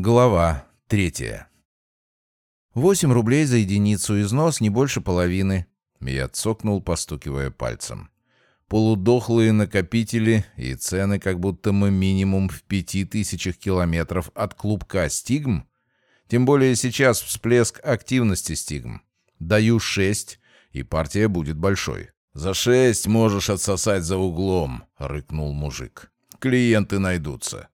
Глава третья. «Восемь рублей за единицу, износ не больше половины». Я цокнул, постукивая пальцем. Полудохлые накопители и цены, как будто мы минимум в пяти тысячах километров от клубка «Стигм». Тем более сейчас всплеск активности «Стигм». Даю шесть, и партия будет большой. «За шесть можешь отсосать за углом», — рыкнул мужик. «Клиенты найдутся».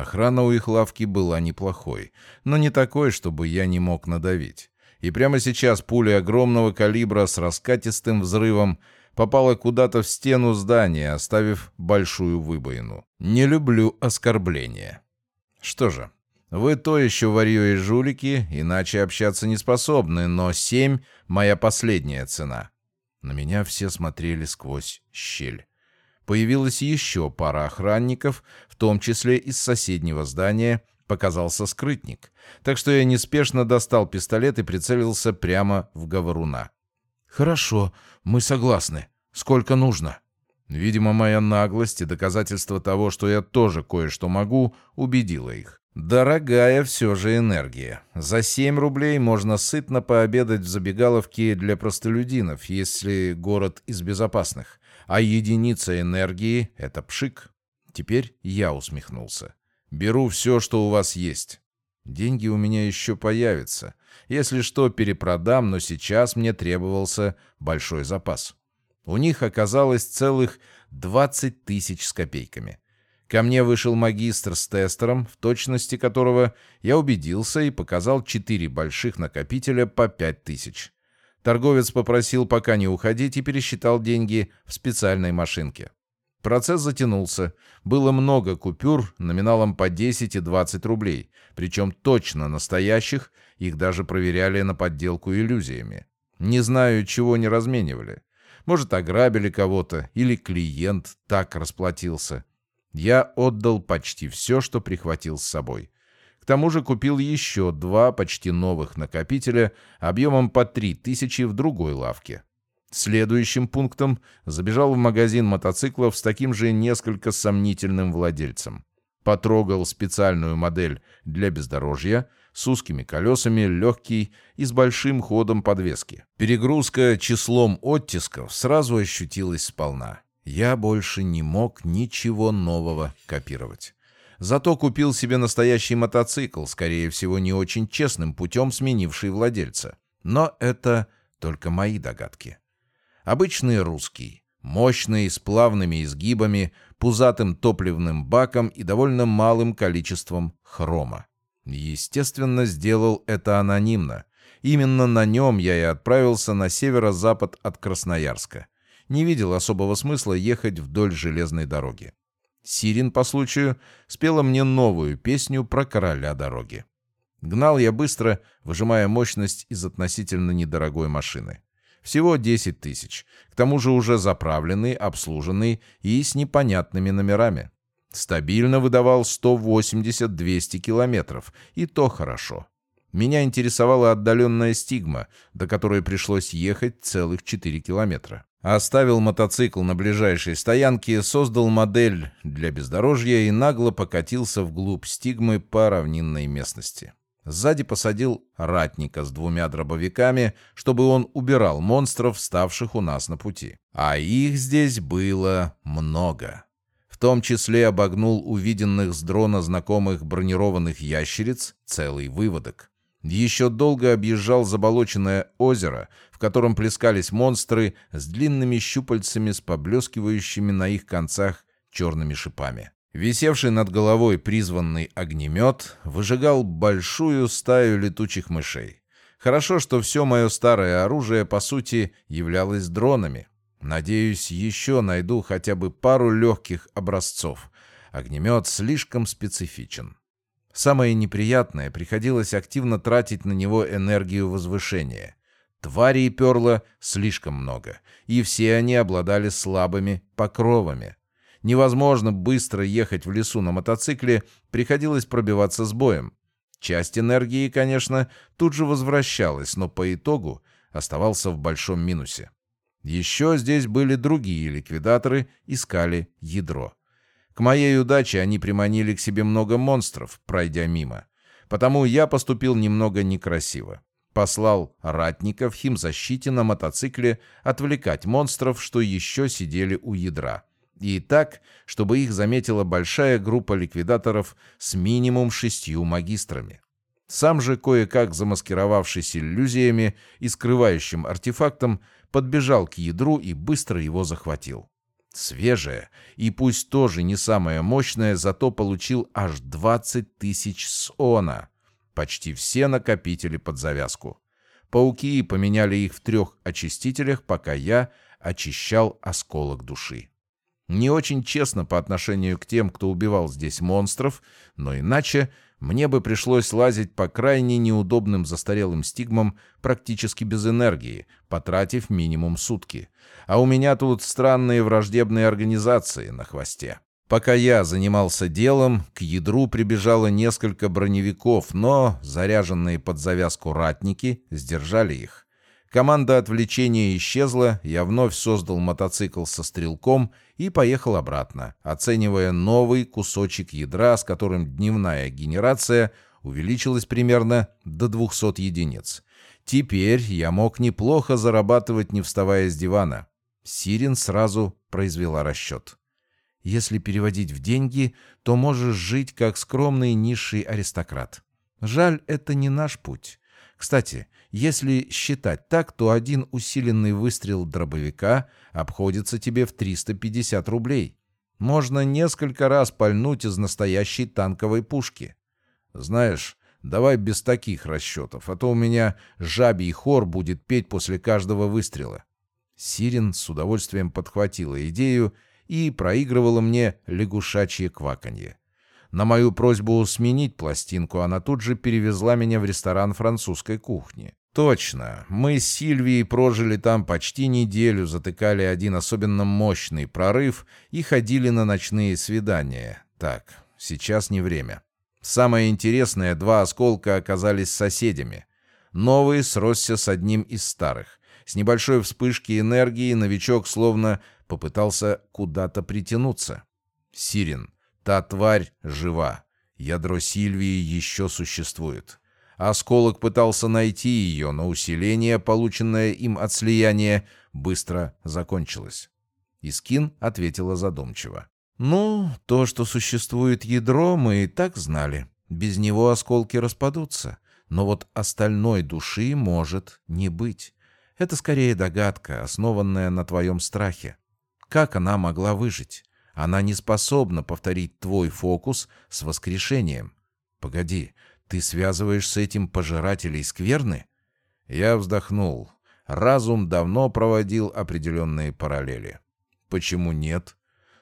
Охрана у их лавки была неплохой, но не такой, чтобы я не мог надавить. И прямо сейчас пуля огромного калибра с раскатистым взрывом попала куда-то в стену здания, оставив большую выбоину. Не люблю оскорбления. Что же, вы то еще варьё и жулики, иначе общаться не способны, но семь — моя последняя цена. На меня все смотрели сквозь щель появилась еще пара охранников, том числе из соседнего здания, показался скрытник. Так что я неспешно достал пистолет и прицелился прямо в говоруна. «Хорошо, мы согласны. Сколько нужно?» Видимо, моя наглость и доказательство того, что я тоже кое-что могу, убедило их. Дорогая все же энергия. За 7 рублей можно сытно пообедать в забегаловке для простолюдинов, если город из безопасных а единица энергии — это пшик. Теперь я усмехнулся. Беру все, что у вас есть. Деньги у меня еще появятся. Если что, перепродам, но сейчас мне требовался большой запас. У них оказалось целых 20 тысяч с копейками. Ко мне вышел магистр с тестером, в точности которого я убедился и показал четыре больших накопителя по 5 тысяч. Торговец попросил пока не уходить и пересчитал деньги в специальной машинке. Процесс затянулся. Было много купюр номиналом по 10 и 20 рублей, причем точно настоящих, их даже проверяли на подделку иллюзиями. Не знаю, чего не разменивали. Может, ограбили кого-то, или клиент так расплатился. Я отдал почти все, что прихватил с собой. К тому же купил еще два почти новых накопителя объемом по 3000 в другой лавке. Следующим пунктом забежал в магазин мотоциклов с таким же несколько сомнительным владельцем. Потрогал специальную модель для бездорожья с узкими колесами, легкий и с большим ходом подвески. Перегрузка числом оттисков сразу ощутилась сполна. Я больше не мог ничего нового копировать. Зато купил себе настоящий мотоцикл, скорее всего, не очень честным путем сменивший владельца. Но это только мои догадки. Обычный русский, мощный, с плавными изгибами, пузатым топливным баком и довольно малым количеством хрома. Естественно, сделал это анонимно. Именно на нем я и отправился на северо-запад от Красноярска. Не видел особого смысла ехать вдоль железной дороги. Сирин по случаю спела мне новую песню про короля дороги. Гнал я быстро, выжимая мощность из относительно недорогой машины. Всего 10 тысяч. К тому же уже заправленный, обслуженный и с непонятными номерами. Стабильно выдавал 180-200 километров, и то хорошо. Меня интересовала отдаленная стигма, до которой пришлось ехать целых 4 километра. Оставил мотоцикл на ближайшей стоянке, создал модель для бездорожья и нагло покатился вглубь стигмы по равнинной местности. Сзади посадил ратника с двумя дробовиками, чтобы он убирал монстров, ставших у нас на пути. А их здесь было много. В том числе обогнул увиденных с дрона знакомых бронированных ящериц целый выводок. Еще долго объезжал заболоченное озеро, в котором плескались монстры с длинными щупальцами с поблескивающими на их концах черными шипами. Висевший над головой призванный огнемет выжигал большую стаю летучих мышей. Хорошо, что все мое старое оружие, по сути, являлось дронами. Надеюсь, еще найду хотя бы пару легких образцов. Огнемет слишком специфичен. Самое неприятное, приходилось активно тратить на него энергию возвышения. Тварей перло слишком много, и все они обладали слабыми покровами. Невозможно быстро ехать в лесу на мотоцикле, приходилось пробиваться с боем. Часть энергии, конечно, тут же возвращалась, но по итогу оставался в большом минусе. Еще здесь были другие ликвидаторы, искали ядро. К моей удаче они приманили к себе много монстров, пройдя мимо. Потому я поступил немного некрасиво. Послал ратника в химзащите на мотоцикле отвлекать монстров, что еще сидели у ядра. И так, чтобы их заметила большая группа ликвидаторов с минимум шестью магистрами. Сам же, кое-как замаскировавшись иллюзиями и скрывающим артефактом, подбежал к ядру и быстро его захватил. Свежее, и пусть тоже не самое мощное, зато получил аж 20 тысяч сона. Почти все накопители под завязку. Пауки поменяли их в трех очистителях, пока я очищал осколок души. Не очень честно по отношению к тем, кто убивал здесь монстров, но иначе мне бы пришлось лазить по крайне неудобным застарелым стигмам практически без энергии, потратив минимум сутки. А у меня тут странные враждебные организации на хвосте. Пока я занимался делом, к ядру прибежало несколько броневиков, но заряженные под завязку ратники сдержали их. Команда отвлечения исчезла, я вновь создал мотоцикл со стрелком и поехал обратно, оценивая новый кусочек ядра, с которым дневная генерация увеличилась примерно до 200 единиц. Теперь я мог неплохо зарабатывать, не вставая с дивана. Сирин сразу произвела расчет. Если переводить в деньги, то можешь жить как скромный низший аристократ. Жаль, это не наш путь. Кстати, если считать так, то один усиленный выстрел дробовика обходится тебе в 350 рублей. Можно несколько раз пальнуть из настоящей танковой пушки. Знаешь, давай без таких расчетов, а то у меня жабий хор будет петь после каждого выстрела. Сирин с удовольствием подхватила идею и проигрывала мне лягушачье кваканье. На мою просьбу сменить пластинку она тут же перевезла меня в ресторан французской кухни. Точно, мы с Сильвией прожили там почти неделю, затыкали один особенно мощный прорыв и ходили на ночные свидания. Так, сейчас не время. Самое интересное, два осколка оказались соседями. Новый сросся с одним из старых. С небольшой вспышки энергии новичок словно попытался куда-то притянуться. Сирен. Та тварь жива. Ядро Сильвии еще существует. Осколок пытался найти ее, но усиление, полученное им от слияния, быстро закончилось. Искин ответила задумчиво. «Ну, то, что существует ядро, мы и так знали. Без него осколки распадутся. Но вот остальной души может не быть. Это скорее догадка, основанная на твоем страхе. Как она могла выжить? Она не способна повторить твой фокус с воскрешением. Погоди, ты связываешь с этим пожирателей скверны? Я вздохнул. Разум давно проводил определенные параллели. Почему нет?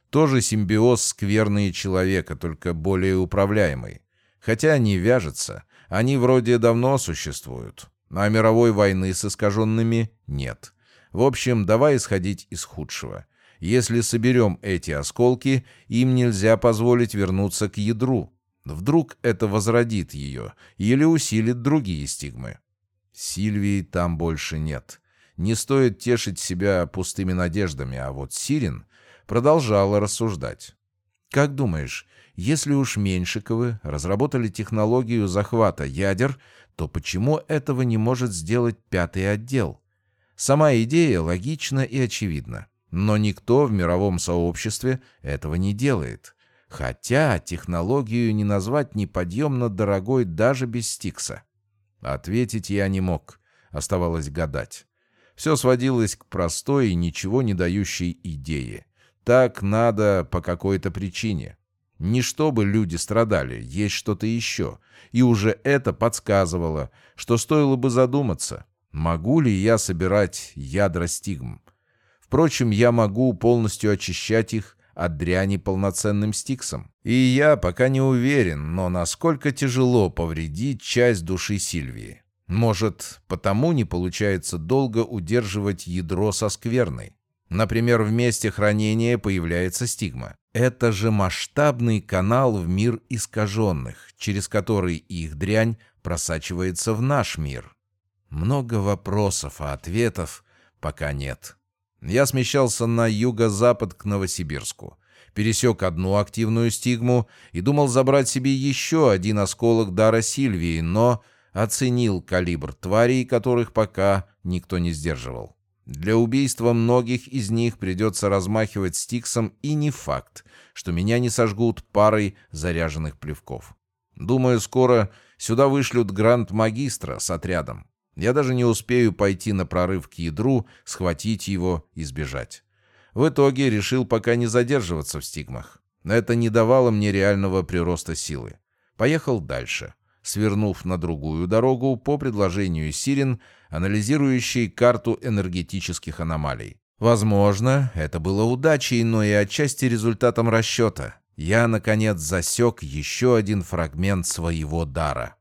Тоже симбиоз скверны и человека, только более управляемый. Хотя они вяжутся, они вроде давно существуют. А мировой войны с искаженными нет. В общем, давай исходить из худшего. Если соберем эти осколки, им нельзя позволить вернуться к ядру. Вдруг это возродит ее или усилит другие стигмы. Сильвии там больше нет. Не стоит тешить себя пустыми надеждами, а вот Сирин продолжала рассуждать. «Как думаешь, если уж Меньшиковы разработали технологию захвата ядер, то почему этого не может сделать пятый отдел? Сама идея логична и очевидна. Но никто в мировом сообществе этого не делает. Хотя технологию не назвать неподъемно дорогой даже без Стикса. Ответить я не мог. Оставалось гадать. Все сводилось к простой и ничего не дающей идее. Так надо по какой-то причине. Не чтобы люди страдали, есть что-то еще. И уже это подсказывало, что стоило бы задуматься, могу ли я собирать ядра стигм. Впрочем, я могу полностью очищать их от дряни полноценным стиксом. И я пока не уверен, но насколько тяжело повредить часть души Сильвии. Может, потому не получается долго удерживать ядро со скверной. Например, в месте хранения появляется стигма. Это же масштабный канал в мир искаженных, через который их дрянь просачивается в наш мир. Много вопросов, а ответов пока нет. Я смещался на юго-запад к Новосибирску. пересек одну активную стигму и думал забрать себе еще один осколок дара Сильвии, но оценил калибр тварей, которых пока никто не сдерживал. Для убийства многих из них придется размахивать стиксом, и не факт, что меня не сожгут парой заряженных плевков. Думаю, скоро сюда вышлют гранд-магистра с отрядом. Я даже не успею пойти на прорыв к ядру, схватить его и сбежать. В итоге решил пока не задерживаться в стигмах. Это не давало мне реального прироста силы. Поехал дальше, свернув на другую дорогу по предложению Сирен, анализирующей карту энергетических аномалий. Возможно, это было удачей, но и отчасти результатом расчета. Я, наконец, засек еще один фрагмент своего дара.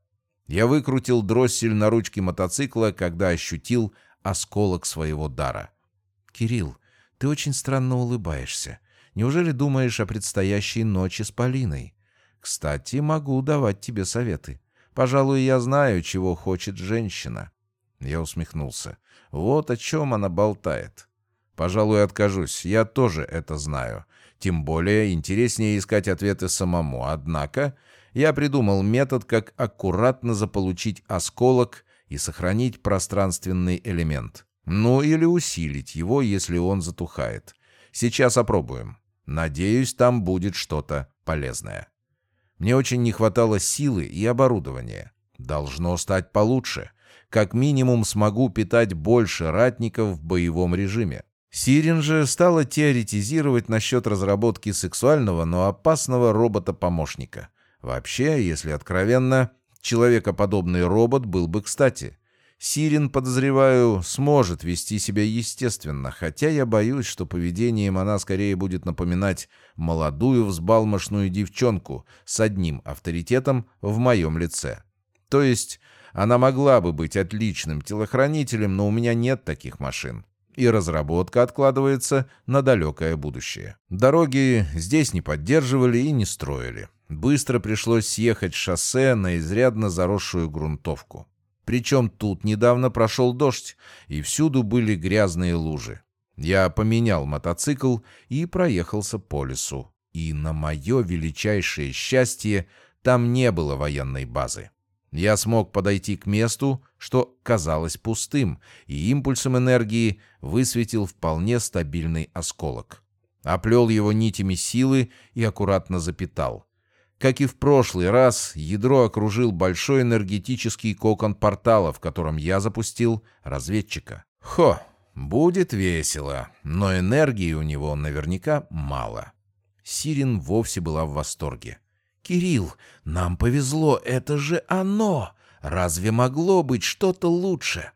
Я выкрутил дроссель на ручке мотоцикла, когда ощутил осколок своего дара. «Кирилл, ты очень странно улыбаешься. Неужели думаешь о предстоящей ночи с Полиной? Кстати, могу давать тебе советы. Пожалуй, я знаю, чего хочет женщина». Я усмехнулся. «Вот о чем она болтает». «Пожалуй, откажусь. Я тоже это знаю. Тем более интереснее искать ответы самому. Однако я придумал метод, как аккуратно заполучить осколок и сохранить пространственный элемент. Ну или усилить его, если он затухает. Сейчас опробуем. Надеюсь, там будет что-то полезное. Мне очень не хватало силы и оборудования. Должно стать получше. Как минимум смогу питать больше ратников в боевом режиме. Сирин же стала теоретизировать насчет разработки сексуального, но опасного робота-помощника. Вообще, если откровенно, человекоподобный робот был бы кстати. Сирин, подозреваю, сможет вести себя естественно, хотя я боюсь, что поведением она скорее будет напоминать молодую взбалмошную девчонку с одним авторитетом в моем лице. То есть она могла бы быть отличным телохранителем, но у меня нет таких машин. И разработка откладывается на далекое будущее. Дороги здесь не поддерживали и не строили. Быстро пришлось съехать шоссе на изрядно заросшую грунтовку. Причем тут недавно прошел дождь, и всюду были грязные лужи. Я поменял мотоцикл и проехался по лесу. И на мое величайшее счастье там не было военной базы. Я смог подойти к месту, что казалось пустым, и импульсом энергии высветил вполне стабильный осколок. Оплел его нитями силы и аккуратно запитал. Как и в прошлый раз, ядро окружил большой энергетический кокон портала, в котором я запустил разведчика. Хо, будет весело, но энергии у него наверняка мало. Сирин вовсе была в восторге. «Кирилл, нам повезло, это же оно! Разве могло быть что-то лучше?»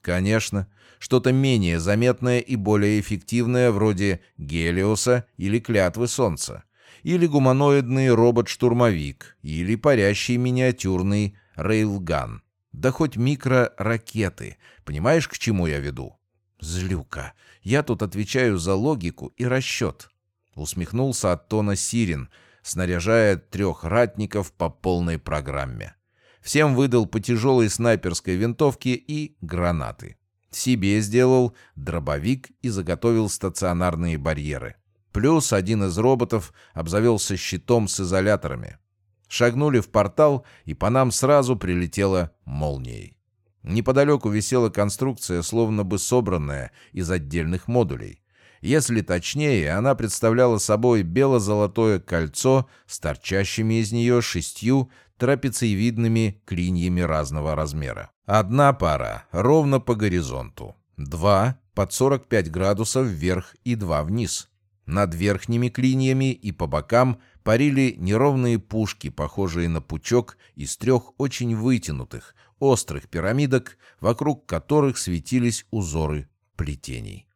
«Конечно, что-то менее заметное и более эффективное, вроде Гелиоса или Клятвы Солнца или гуманоидный робот-штурмовик, или парящий миниатюрный рейлган. Да хоть микроракеты. Понимаешь, к чему я веду? Злюка. Я тут отвечаю за логику и расчет. Усмехнулся от Сирин, снаряжая трех ратников по полной программе. Всем выдал по тяжелой снайперской винтовке и гранаты. Себе сделал дробовик и заготовил стационарные барьеры. Плюс один из роботов обзавелся щитом с изоляторами. Шагнули в портал, и по нам сразу прилетела молнией. Неподалеку висела конструкция, словно бы собранная из отдельных модулей. Если точнее, она представляла собой бело-золотое кольцо с торчащими из нее шестью трапециевидными клиньями разного размера. Одна пара ровно по горизонту, два под 45 градусов вверх и два вниз. Над верхними клиньями и по бокам парили неровные пушки, похожие на пучок из трех очень вытянутых, острых пирамидок, вокруг которых светились узоры плетений.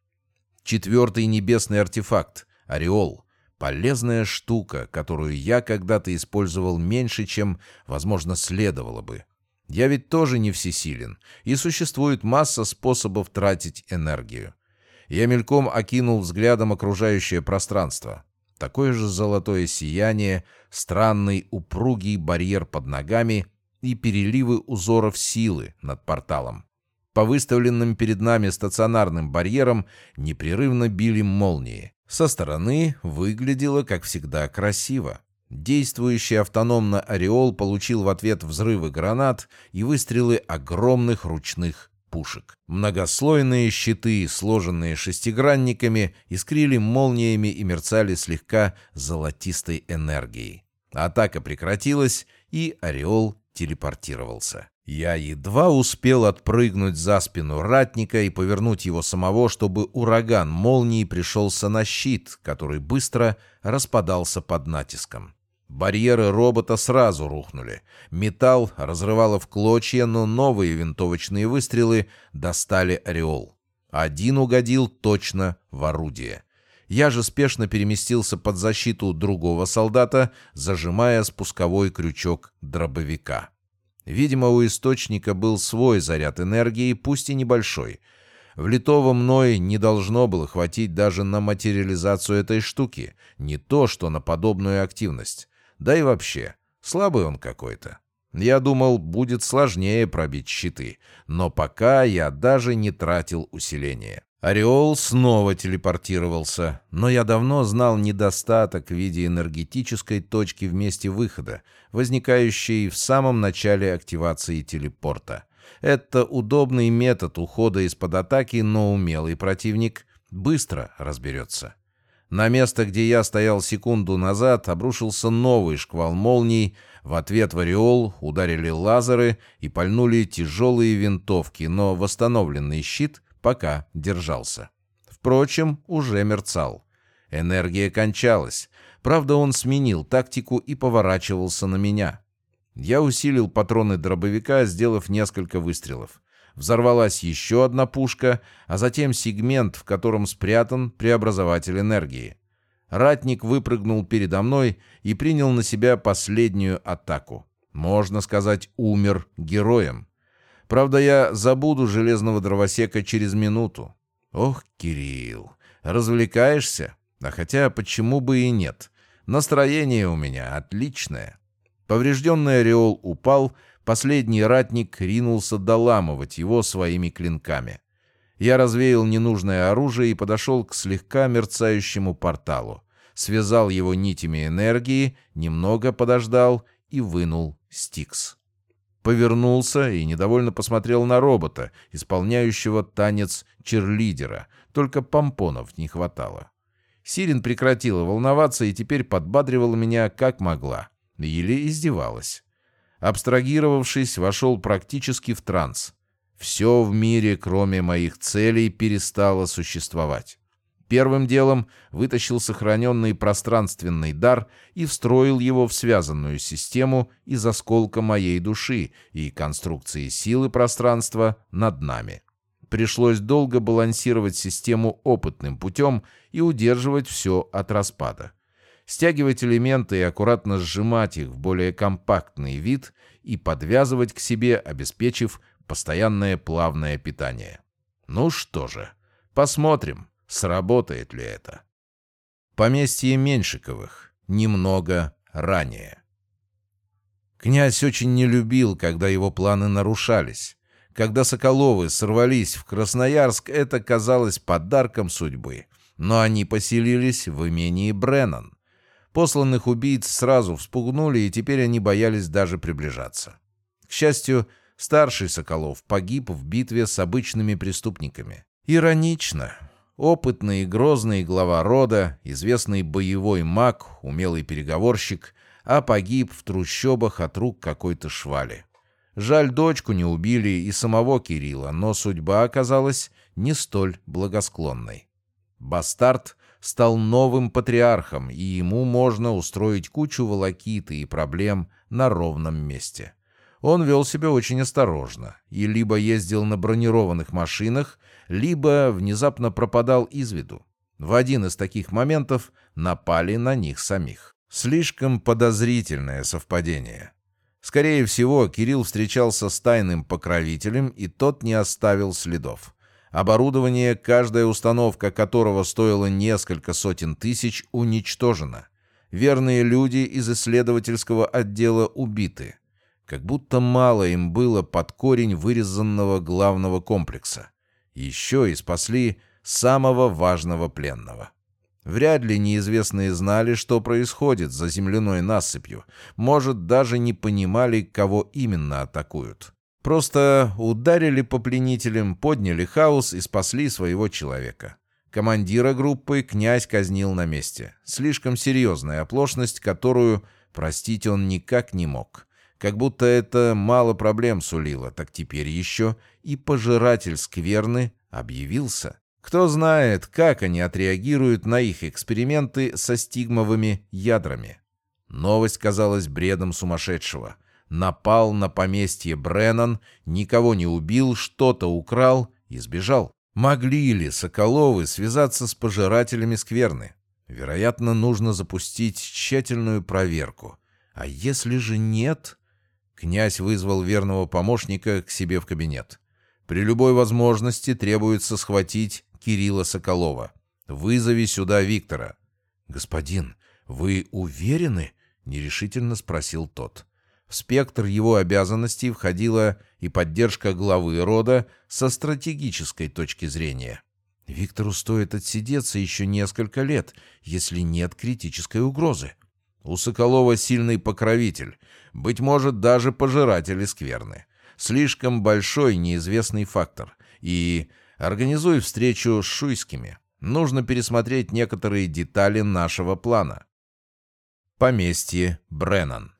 Четвертый небесный артефакт — ореол — полезная штука, которую я когда-то использовал меньше, чем, возможно, следовало бы. Я ведь тоже не всесилен, и существует масса способов тратить энергию. Я мельком окинул взглядом окружающее пространство. Такое же золотое сияние, странный упругий барьер под ногами и переливы узоров силы над порталом. По выставленным перед нами стационарным барьерам непрерывно били молнии. Со стороны выглядело, как всегда, красиво. Действующий автономно «Ореол» получил в ответ взрывы гранат и выстрелы огромных ручных пушек. Многослойные щиты, сложенные шестигранниками, искрили молниями и мерцали слегка золотистой энергией. Атака прекратилась, и «Ореол» телепортировался. Я едва успел отпрыгнуть за спину ратника и повернуть его самого, чтобы ураган молнии пришелся на щит, который быстро распадался под натиском. Барьеры робота сразу рухнули. Металл разрывало в клочья, но новые винтовочные выстрелы достали ореол. Один угодил точно в орудие. Я же спешно переместился под защиту другого солдата, зажимая спусковой крючок дробовика. Видимо, у источника был свой заряд энергии, пусть и небольшой. Влитого мной не должно было хватить даже на материализацию этой штуки, не то что на подобную активность. Да и вообще, слабый он какой-то. Я думал, будет сложнее пробить щиты, но пока я даже не тратил усиление. Ореол снова телепортировался, но я давно знал недостаток в виде энергетической точки в месте выхода, возникающей в самом начале активации телепорта. Это удобный метод ухода из-под атаки, но умелый противник быстро разберется. На место, где я стоял секунду назад, обрушился новый шквал молний. В ответ в ореол ударили лазеры и пальнули тяжелые винтовки, но восстановленный щит пока держался. Впрочем, уже мерцал. Энергия кончалась. Правда, он сменил тактику и поворачивался на меня. Я усилил патроны дробовика, сделав несколько выстрелов. Взорвалась еще одна пушка, а затем сегмент, в котором спрятан преобразователь энергии. Ратник выпрыгнул передо мной и принял на себя последнюю атаку. Можно сказать, умер героем. Правда, я забуду железного дровосека через минуту. Ох, Кирилл, развлекаешься? А хотя, почему бы и нет? Настроение у меня отличное. Поврежденный ореол упал, Последний ратник ринулся доламывать его своими клинками. Я развеял ненужное оружие и подошел к слегка мерцающему порталу. Связал его нитями энергии, немного подождал и вынул стикс. Повернулся и недовольно посмотрел на робота, исполняющего танец черлидера, только помпонов не хватало. Сирин прекратила волноваться и теперь подбадривала меня как могла. Или издевалась. Абстрагировавшись, вошел практически в транс. Все в мире, кроме моих целей, перестало существовать. Первым делом вытащил сохраненный пространственный дар и встроил его в связанную систему из осколка моей души и конструкции силы пространства над нами. Пришлось долго балансировать систему опытным путем и удерживать все от распада стягивать элементы и аккуратно сжимать их в более компактный вид и подвязывать к себе, обеспечив постоянное плавное питание. Ну что же, посмотрим, сработает ли это. Поместье Меньшиковых. Немного ранее. Князь очень не любил, когда его планы нарушались. Когда Соколовы сорвались в Красноярск, это казалось подарком судьбы. Но они поселились в имении Бреннан. Посланных убийц сразу вспугнули, и теперь они боялись даже приближаться. К счастью, старший Соколов погиб в битве с обычными преступниками. Иронично. Опытный и грозный глава рода, известный боевой маг, умелый переговорщик, а погиб в трущобах от рук какой-то швали. Жаль, дочку не убили и самого Кирилла, но судьба оказалась не столь благосклонной. Бастард стал новым патриархом, и ему можно устроить кучу волокиты и проблем на ровном месте. Он вел себя очень осторожно и либо ездил на бронированных машинах, либо внезапно пропадал из виду. В один из таких моментов напали на них самих. Слишком подозрительное совпадение. Скорее всего, Кирилл встречался с тайным покровителем, и тот не оставил следов. Оборудование, каждая установка которого стоила несколько сотен тысяч, уничтожено. Верные люди из исследовательского отдела убиты. Как будто мало им было под корень вырезанного главного комплекса. Еще и спасли самого важного пленного. Вряд ли неизвестные знали, что происходит за земляной насыпью. Может, даже не понимали, кого именно атакуют. Просто ударили по пленителям, подняли хаос и спасли своего человека. Командира группы князь казнил на месте. Слишком серьезная оплошность, которую простить он никак не мог. Как будто это мало проблем сулило, так теперь еще и пожиратель скверны объявился. Кто знает, как они отреагируют на их эксперименты со стигмовыми ядрами. Новость казалась бредом сумасшедшего. Напал на поместье Бреннан, никого не убил, что-то украл и сбежал. Могли ли Соколовы связаться с пожирателями скверны? Вероятно, нужно запустить тщательную проверку. А если же нет... Князь вызвал верного помощника к себе в кабинет. При любой возможности требуется схватить Кирилла Соколова. Вызови сюда Виктора. «Господин, вы уверены?» — нерешительно спросил тот. В спектр его обязанностей входила и поддержка главы рода со стратегической точки зрения. Виктору стоит отсидеться еще несколько лет, если нет критической угрозы. У Соколова сильный покровитель, быть может, даже пожиратели скверны. Слишком большой неизвестный фактор. И Организуй встречу с Шуйскими. Нужно пересмотреть некоторые детали нашего плана. Поместье Бреннан.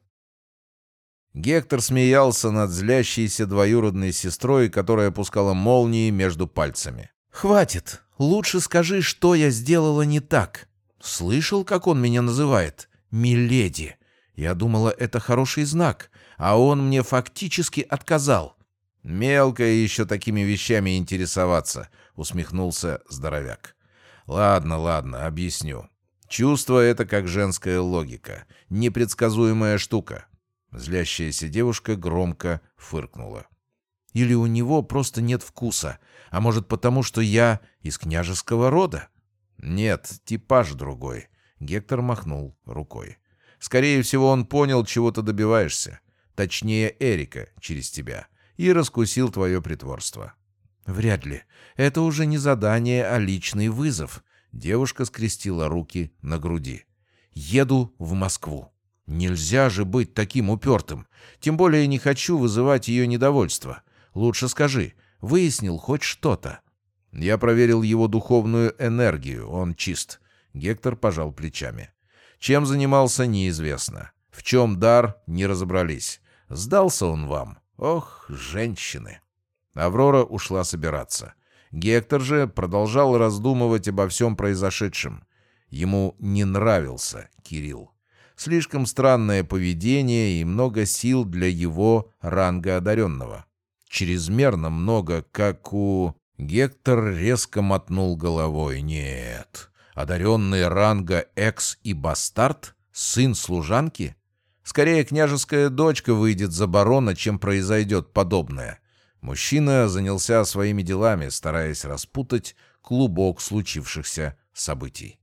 Гектор смеялся над злящейся двоюродной сестрой, которая пускала молнии между пальцами. «Хватит! Лучше скажи, что я сделала не так. Слышал, как он меня называет? Миледи. Я думала, это хороший знак, а он мне фактически отказал. «Мелко еще такими вещами интересоваться», — усмехнулся здоровяк. «Ладно, ладно, объясню. Чувство — это как женская логика, непредсказуемая штука». Злящаяся девушка громко фыркнула. «Или у него просто нет вкуса, а может потому, что я из княжеского рода?» «Нет, типаж другой», — Гектор махнул рукой. «Скорее всего, он понял, чего ты добиваешься. Точнее, Эрика через тебя» и раскусил твое притворство». «Вряд ли. Это уже не задание, а личный вызов». Девушка скрестила руки на груди. «Еду в Москву. Нельзя же быть таким упертым. Тем более не хочу вызывать ее недовольство. Лучше скажи, выяснил хоть что-то?» Я проверил его духовную энергию, он чист. Гектор пожал плечами. Чем занимался, неизвестно. В чем дар, не разобрались. Сдался он вам. Ох, женщины! Аврора ушла собираться. Гектор же продолжал раздумывать обо всем произошедшем. Ему не нравился Кирилл. Слишком странное поведение и много сил для его ранга одаренного. Чрезмерно много, как у... Гектор резко мотнул головой. Нет. Одаренный ранга Экс и Бастард? Сын служанки? Скорее, княжеская дочка выйдет за барона, чем произойдет подобное. Мужчина занялся своими делами, стараясь распутать клубок случившихся событий.